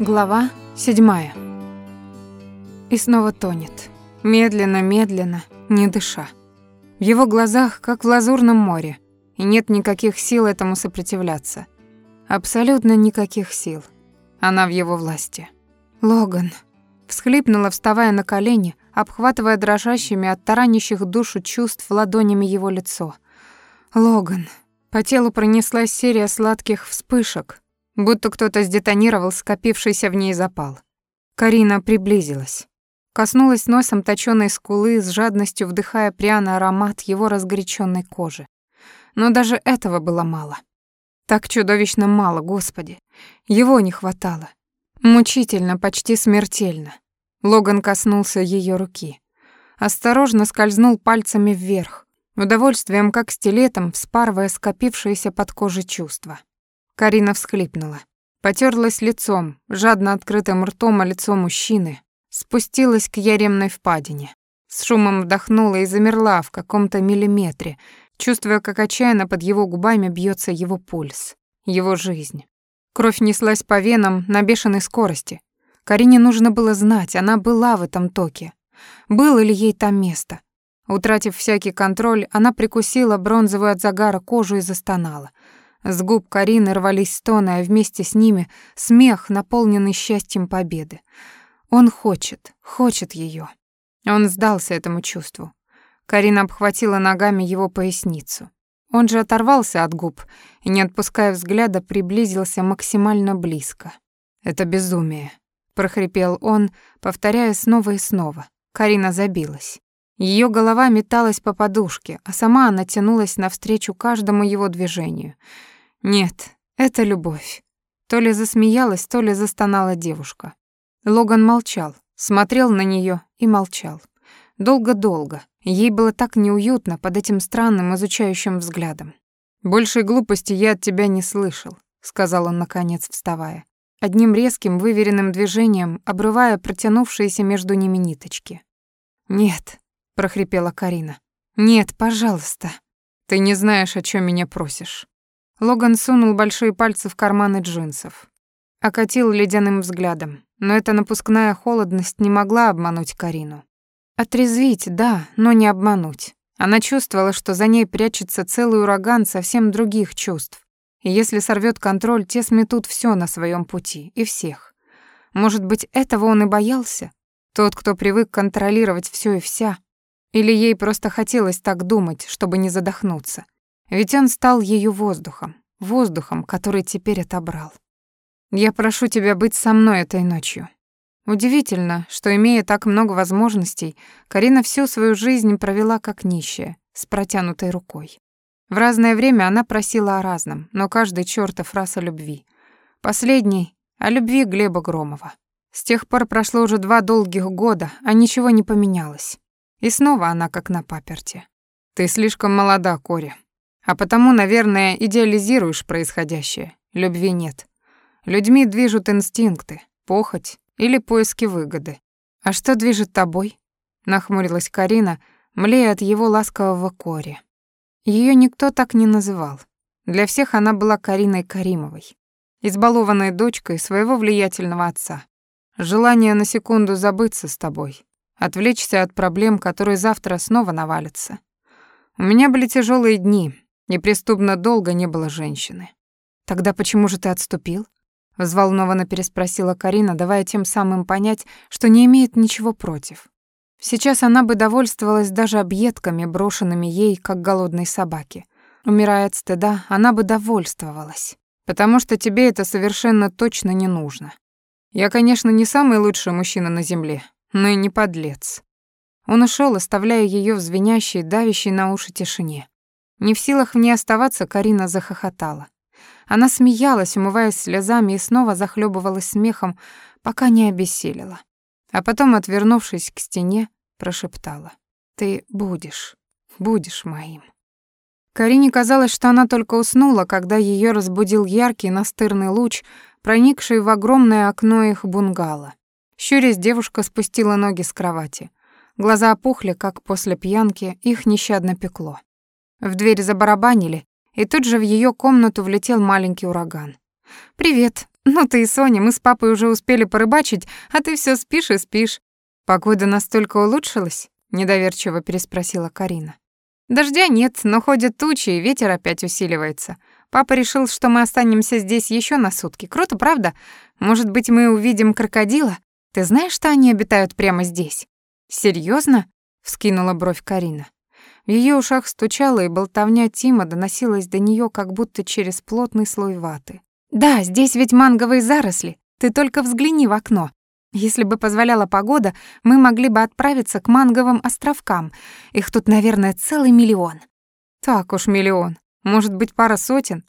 Глава седьмая. И снова тонет. Медленно, медленно, не дыша. В его глазах, как в лазурном море, и нет никаких сил этому сопротивляться. Абсолютно никаких сил. Она в его власти. «Логан», — всхлипнула, вставая на колени, обхватывая дрожащими от таранящих душу чувств ладонями его лицо. «Логан». По телу пронеслась серия сладких вспышек, будто кто-то сдетонировал скопившийся в ней запал. Карина приблизилась. Коснулась носом точёной скулы, с жадностью вдыхая пряный аромат его разгоряченной кожи. Но даже этого было мало. Так чудовищно мало, Господи. Его не хватало. Мучительно, почти смертельно. Логан коснулся ее руки. Осторожно скользнул пальцами вверх, удовольствием как стилетом, вспарывая скопившиеся под кожей чувства. Карина всхлипнула. Потерлась лицом, жадно открытым ртом о лицо мужчины, спустилась к яремной впадине. С шумом вдохнула и замерла в каком-то миллиметре, чувствуя, как отчаянно под его губами бьется его пульс, его жизнь. Кровь неслась по венам на бешеной скорости. Карине нужно было знать, она была в этом токе. Было ли ей там место? Утратив всякий контроль, она прикусила бронзовую от загара кожу и застонала. С губ Карины рвались стоны, а вместе с ними смех, наполненный счастьем победы. Он хочет, хочет ее. Он сдался этому чувству. Карина обхватила ногами его поясницу. Он же оторвался от губ и, не отпуская взгляда, приблизился максимально близко. «Это безумие», — прохрипел он, повторяя снова и снова. Карина забилась. Ее голова металась по подушке, а сама она тянулась навстречу каждому его движению. Нет, это любовь. То ли засмеялась, то ли застонала девушка. Логан молчал, смотрел на нее и молчал. Долго-долго. Ей было так неуютно под этим странным изучающим взглядом. «Большей глупости я от тебя не слышал», — сказал он, наконец, вставая. Одним резким, выверенным движением, обрывая протянувшиеся между ними ниточки. «Нет», прохрипела Карина. Нет, пожалуйста. Ты не знаешь, о чем меня просишь. Логан сунул большие пальцы в карманы джинсов. Окатил ледяным взглядом, но эта напускная холодность не могла обмануть Карину. Отрезвить, да, но не обмануть. Она чувствовала, что за ней прячется целый ураган совсем других чувств. И если сорвет контроль, те сметут все на своем пути, и всех. Может быть, этого он и боялся? Тот, кто привык контролировать все и вся, или ей просто хотелось так думать, чтобы не задохнуться. Ведь он стал ее воздухом, воздухом, который теперь отобрал. «Я прошу тебя быть со мной этой ночью». Удивительно, что, имея так много возможностей, Карина всю свою жизнь провела как нищая, с протянутой рукой. В разное время она просила о разном, но каждый чёртов раз о любви. Последний — о любви Глеба Громова. С тех пор прошло уже два долгих года, а ничего не поменялось. И снова она как на паперте. Ты слишком молода, Кори. А потому, наверное, идеализируешь происходящее. Любви нет. Людьми движут инстинкты, похоть или поиски выгоды. А что движет тобой? Нахмурилась Карина, млея от его ласкового Кори. Ее никто так не называл. Для всех она была Кариной Каримовой, избалованной дочкой своего влиятельного отца. Желание на секунду забыться с тобой, отвлечься от проблем, которые завтра снова навалятся. У меня были тяжелые дни, неприступно долго не было женщины. Тогда почему же ты отступил? взволнованно переспросила Карина, давая тем самым понять, что не имеет ничего против. Сейчас она бы довольствовалась даже объедками, брошенными ей, как голодной собаке. Умирая от стыда, она бы довольствовалась, потому что тебе это совершенно точно не нужно. Я, конечно, не самый лучший мужчина на земле, но и не подлец. Он ушел, оставляя ее в звенящей, давящей на уши тишине. Не в силах в ней оставаться, Карина захохотала. Она смеялась, умываясь слезами, и снова захлебывалась смехом, пока не обессилила. А потом, отвернувшись к стене, прошептала. «Ты будешь, будешь моим». Карине казалось, что она только уснула, когда ее разбудил яркий настырный луч, проникший в огромное окно их бунгало. Щурясь, девушка спустила ноги с кровати. Глаза опухли, как после пьянки, их нещадно пекло. В дверь забарабанили, и тут же в ее комнату влетел маленький ураган. «Привет», «Ну ты и Соня, мы с папой уже успели порыбачить, а ты все спишь и спишь». «Погода настолько улучшилась?» — недоверчиво переспросила Карина. «Дождя нет, но ходят тучи, и ветер опять усиливается. Папа решил, что мы останемся здесь еще на сутки. Круто, правда? Может быть, мы увидим крокодила? Ты знаешь, что они обитают прямо здесь?» Серьезно? вскинула бровь Карина. В ее ушах стучало, и болтовня Тима доносилась до нее как будто через плотный слой ваты. «Да, здесь ведь манговые заросли. Ты только взгляни в окно. Если бы позволяла погода, мы могли бы отправиться к манговым островкам. Их тут, наверное, целый миллион». «Так уж миллион. Может быть, пара сотен?»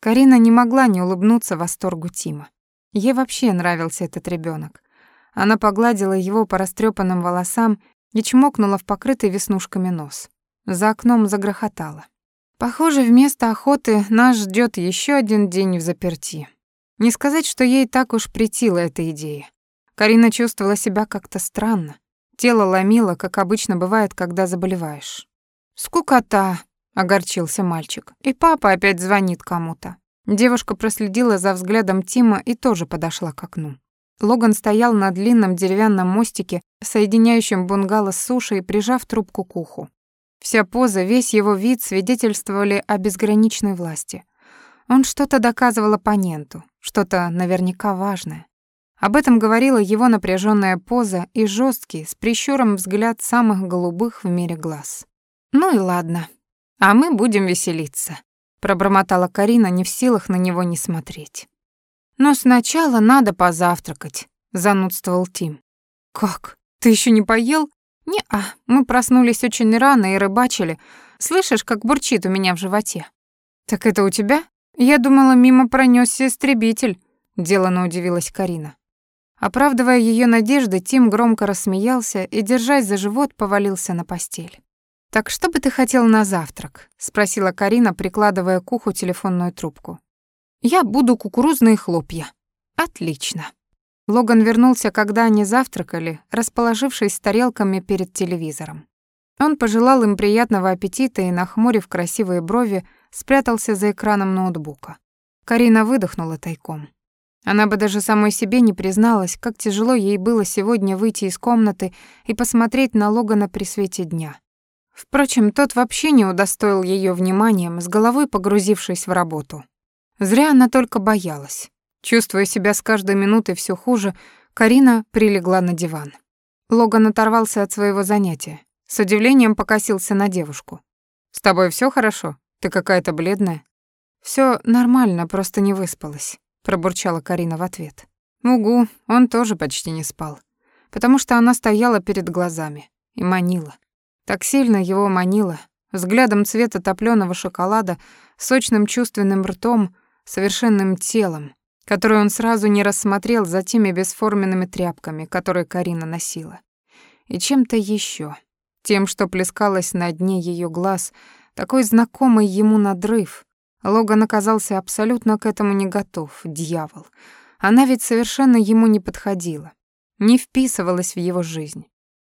Карина не могла не улыбнуться восторгу Тима. Ей вообще нравился этот ребенок. Она погладила его по растрепанным волосам и чмокнула в покрытый веснушками нос. За окном загрохотало. Похоже, вместо охоты нас ждет еще один день в заперти. Не сказать, что ей так уж притила эта идея. Карина чувствовала себя как-то странно. Тело ломило, как обычно бывает, когда заболеваешь. «Скукота», — огорчился мальчик. «И папа опять звонит кому-то». Девушка проследила за взглядом Тима и тоже подошла к окну. Логан стоял на длинном деревянном мостике, соединяющем бунгало с сушей, прижав трубку к уху. Вся поза, весь его вид свидетельствовали о безграничной власти. Он что-то доказывал оппоненту, что-то наверняка важное. Об этом говорила его напряженная поза и жесткий, с прищуром взгляд самых голубых в мире глаз. «Ну и ладно, а мы будем веселиться», — пробормотала Карина, не в силах на него не смотреть. «Но сначала надо позавтракать», — занудствовал Тим. «Как? Ты еще не поел?» «Не-а, мы проснулись очень рано и рыбачили. Слышишь, как бурчит у меня в животе?» «Так это у тебя? Я думала, мимо пронесся истребитель», — делано удивилась Карина. Оправдывая ее надежды, Тим громко рассмеялся и, держась за живот, повалился на постель. «Так что бы ты хотел на завтрак?» — спросила Карина, прикладывая к уху телефонную трубку. «Я буду кукурузные хлопья». «Отлично». Логан вернулся, когда они завтракали, расположившись с тарелками перед телевизором. Он пожелал им приятного аппетита и, нахмурив красивые брови, спрятался за экраном ноутбука. Карина выдохнула тайком. Она бы даже самой себе не призналась, как тяжело ей было сегодня выйти из комнаты и посмотреть на Логана при свете дня. Впрочем, тот вообще не удостоил ее вниманием, с головой погрузившись в работу. Зря она только боялась. Чувствуя себя с каждой минутой все хуже, Карина прилегла на диван. Логан оторвался от своего занятия. С удивлением покосился на девушку. «С тобой все хорошо? Ты какая-то бледная?» Все нормально, просто не выспалась», — пробурчала Карина в ответ. «Угу, он тоже почти не спал, потому что она стояла перед глазами и манила. Так сильно его манила, взглядом цвета топлёного шоколада, сочным чувственным ртом, совершенным телом, которое он сразу не рассмотрел за теми бесформенными тряпками, которые Карина носила. И чем-то еще, тем, что плескалось на дне ее глаз, такой знакомый ему надрыв. Логан оказался абсолютно к этому не готов, дьявол. Она ведь совершенно ему не подходила, не вписывалась в его жизнь.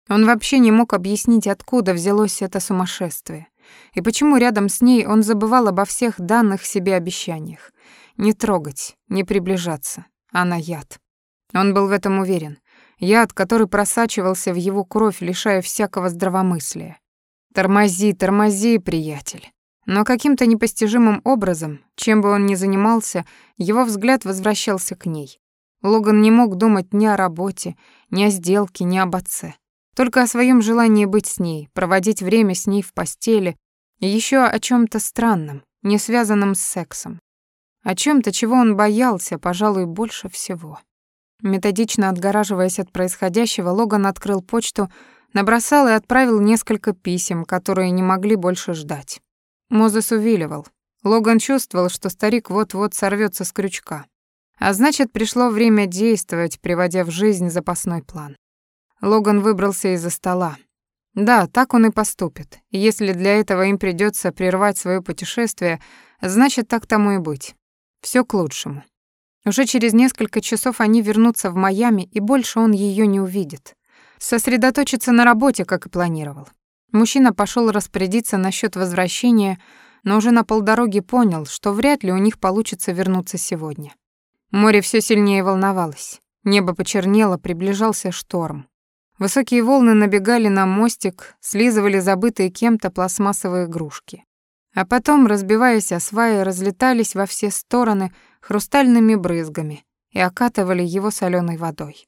Он вообще не мог объяснить, откуда взялось это сумасшествие. И почему рядом с ней он забывал обо всех данных себе обещаниях. Не трогать, не приближаться. Она яд. Он был в этом уверен. Яд, который просачивался в его кровь, лишая всякого здравомыслия. Тормози, тормози, приятель. Но каким-то непостижимым образом, чем бы он ни занимался, его взгляд возвращался к ней. Логан не мог думать ни о работе, ни о сделке, ни об отце. Только о своем желании быть с ней, проводить время с ней в постели, еще о чем то странном, не связанном с сексом. О чем то чего он боялся, пожалуй, больше всего. Методично отгораживаясь от происходящего, Логан открыл почту, набросал и отправил несколько писем, которые не могли больше ждать. Мозес увиливал. Логан чувствовал, что старик вот-вот сорвется с крючка. А значит, пришло время действовать, приводя в жизнь запасной план. Логан выбрался из-за стола. Да, так он и поступит. Если для этого им придется прервать свое путешествие, значит, так тому и быть. Все к лучшему. Уже через несколько часов они вернутся в Майами, и больше он ее не увидит. Сосредоточиться на работе, как и планировал. Мужчина пошел распорядиться насчет возвращения, но уже на полдороги понял, что вряд ли у них получится вернуться сегодня. Море все сильнее волновалось. Небо почернело, приближался шторм. Высокие волны набегали на мостик, слизывали забытые кем-то пластмассовые игрушки. А потом, разбиваясь о сваи, разлетались во все стороны хрустальными брызгами и окатывали его соленой водой.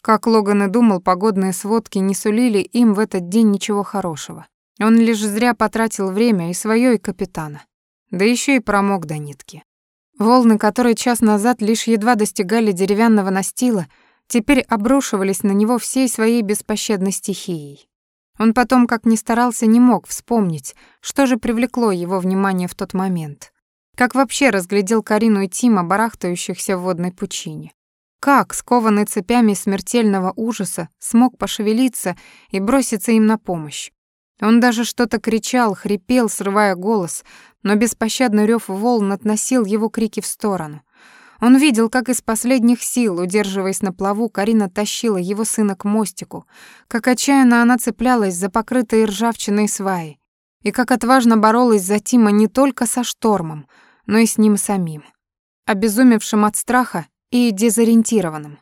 Как Логан и думал, погодные сводки не сулили им в этот день ничего хорошего. Он лишь зря потратил время и свое, и капитана. Да еще и промок до нитки. Волны, которые час назад лишь едва достигали деревянного настила, теперь обрушивались на него всей своей беспощадной стихией. Он потом, как ни старался, не мог вспомнить, что же привлекло его внимание в тот момент. Как вообще разглядел Карину и Тима, барахтающихся в водной пучине. Как, скованный цепями смертельного ужаса, смог пошевелиться и броситься им на помощь. Он даже что-то кричал, хрипел, срывая голос, но беспощадный рев волн относил его крики в сторону. Он видел, как из последних сил, удерживаясь на плаву, Карина тащила его сына к мостику, как отчаянно она цеплялась за покрытые ржавчиной сваи, и как отважно боролась за Тима не только со штормом, но и с ним самим, обезумевшим от страха и дезориентированным.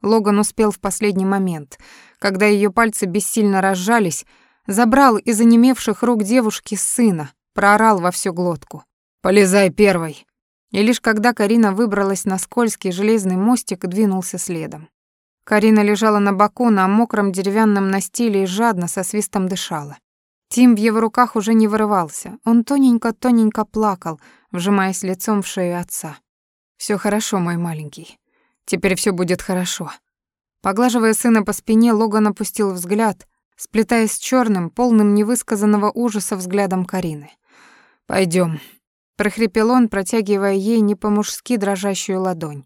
Логан успел в последний момент, когда ее пальцы бессильно разжались, забрал из онемевших рук девушки сына, проорал во всю глотку. «Полезай первой!» И лишь когда Карина выбралась на скользкий железный мостик, двинулся следом. Карина лежала на боку на мокром деревянном настиле и жадно со свистом дышала. Тим в его руках уже не вырывался. Он тоненько-тоненько плакал, вжимаясь лицом в шею отца. Все хорошо, мой маленький. Теперь все будет хорошо». Поглаживая сына по спине, Логан опустил взгляд, сплетаясь с черным, полным невысказанного ужаса взглядом Карины. Пойдем, прохрипел он, протягивая ей не по-мужски дрожащую ладонь,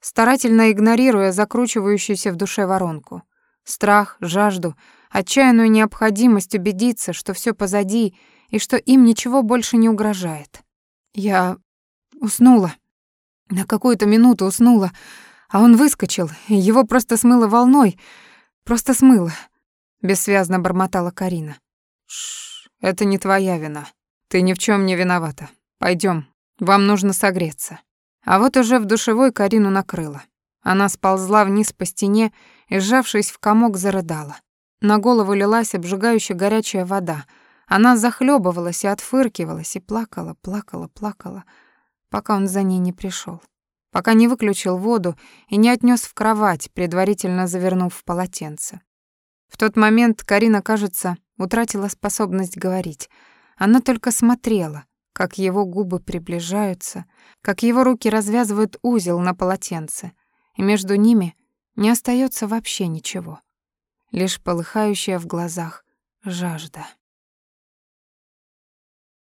старательно игнорируя закручивающуюся в душе воронку. Страх, жажду, отчаянную необходимость убедиться, что все позади и что им ничего больше не угрожает. Я уснула. На какую-то минуту уснула, а он выскочил, и его просто смыло волной, просто смыло. Бессвязно бормотала Карина. Шш, это не твоя вина. Ты ни в чем не виновата. Пойдем, вам нужно согреться. А вот уже в душевой Карину накрыло. Она сползла вниз по стене и, сжавшись в комок, зарыдала. На голову лилась обжигающая горячая вода. Она захлебывалась и отфыркивалась, и плакала, плакала, плакала пока он за ней не пришел, пока не выключил воду и не отнес в кровать, предварительно завернув в полотенце. В тот момент Карина, кажется, утратила способность говорить. Она только смотрела, как его губы приближаются, как его руки развязывают узел на полотенце, и между ними не остается вообще ничего. Лишь полыхающая в глазах жажда.